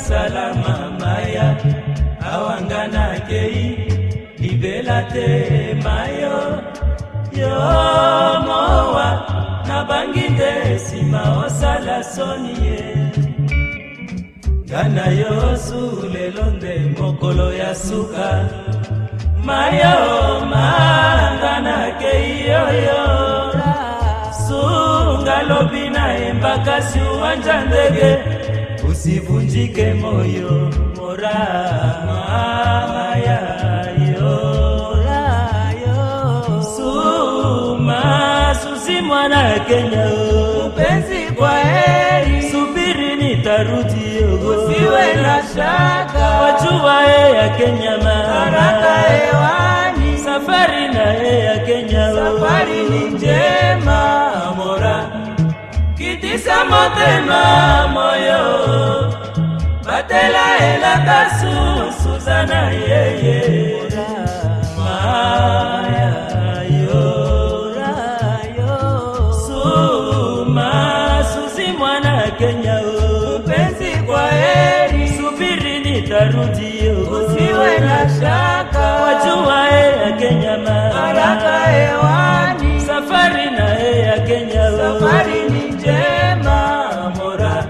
Salama Maya. natema yo yo mowa nabangi nde nsima osala soni ye nga na yo su lelo nde mokolo ya suka mayo manga nakei yoyo sunga lobi na embakasi uwanja ndege usivunjike moyo morama Kenya, upenzi kwa heri, subiri nitarudi, usiwe na shaka, wajua ya Kenya haraka hewani, safari na ya Kenya, safari ni njema, mora kitisa motema moyo batela elaka susuzana yeye mpaka hewani, safari na ye ya Kenya, oh. safari ni njema mora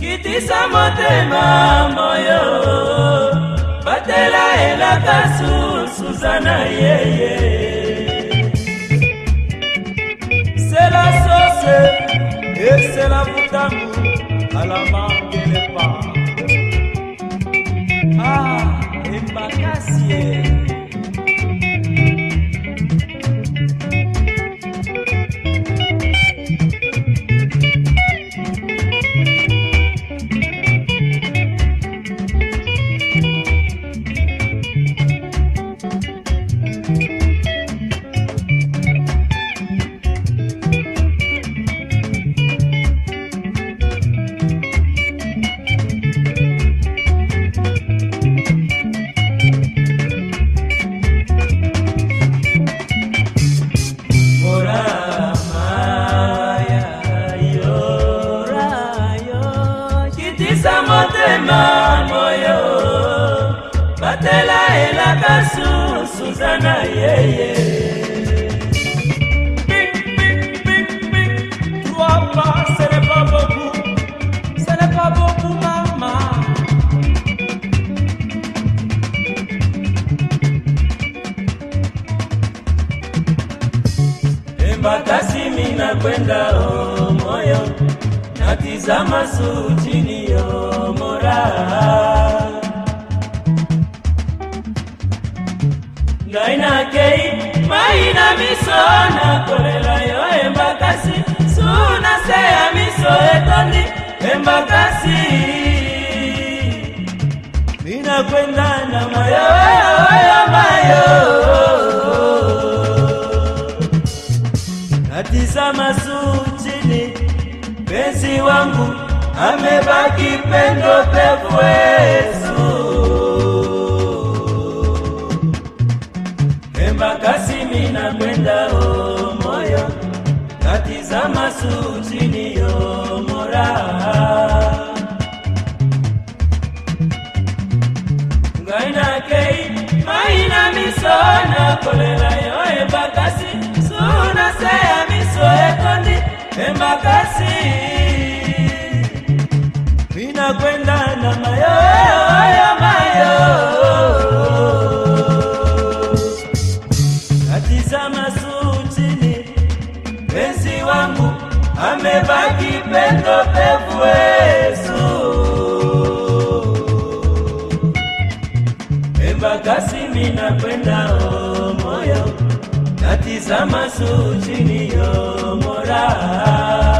kitisa motema moyo batela elaka susuza na yeye sela sose esela butamu alamangelepa ah embakasie ezalelaka susuzana yeye makasi mina kwenda o moyo natizama su o yo moraa yo nakei mai na miso nakolela yo embakasi su na se ya miso etondi embakasi minakwenda na mayo yo mayo natisa masuchini penzi wangu amebaki pendo pevuesu mwendao moyo katizama suciniyo mora ngainakei maina miso na kolela yo embakasi sunaseya miso ekondi embakasi Damaso jiniyo mora.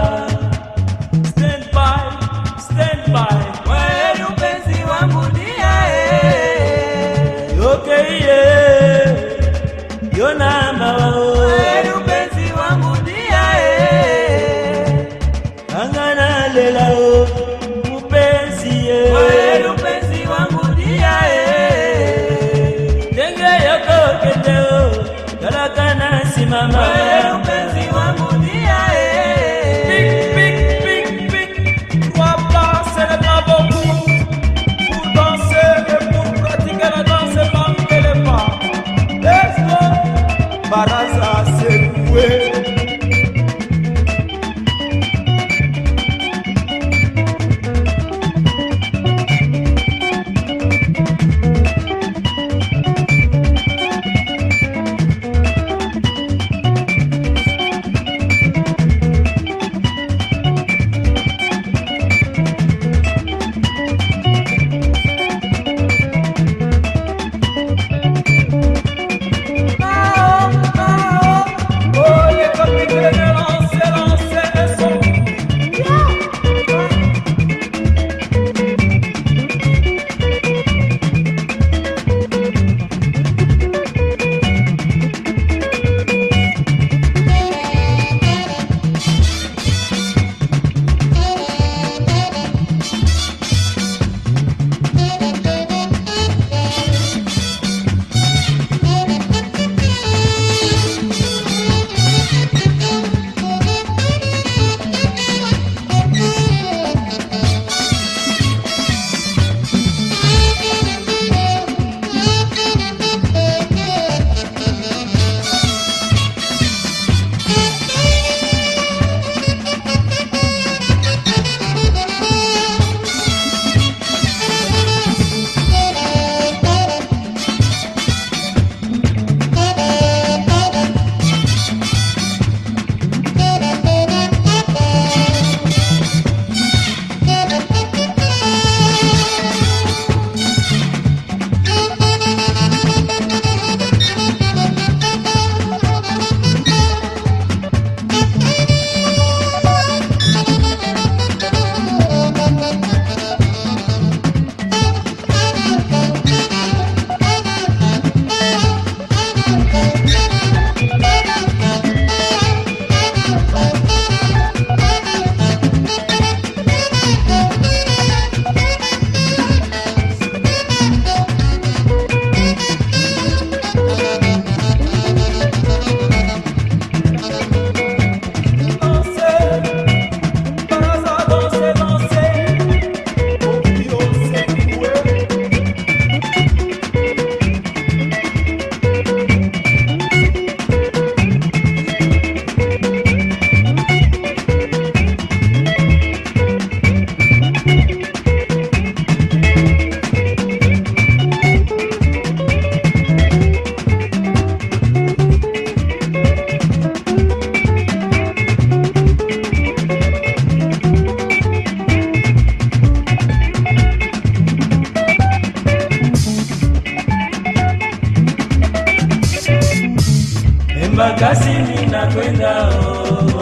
kasini nakwenda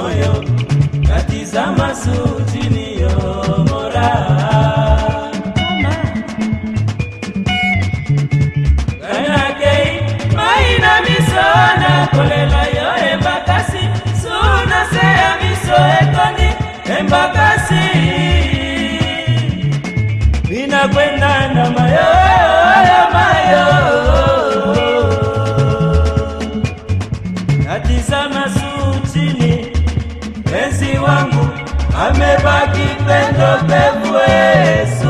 oyo katizamasu amebaki pendo pevu Yesu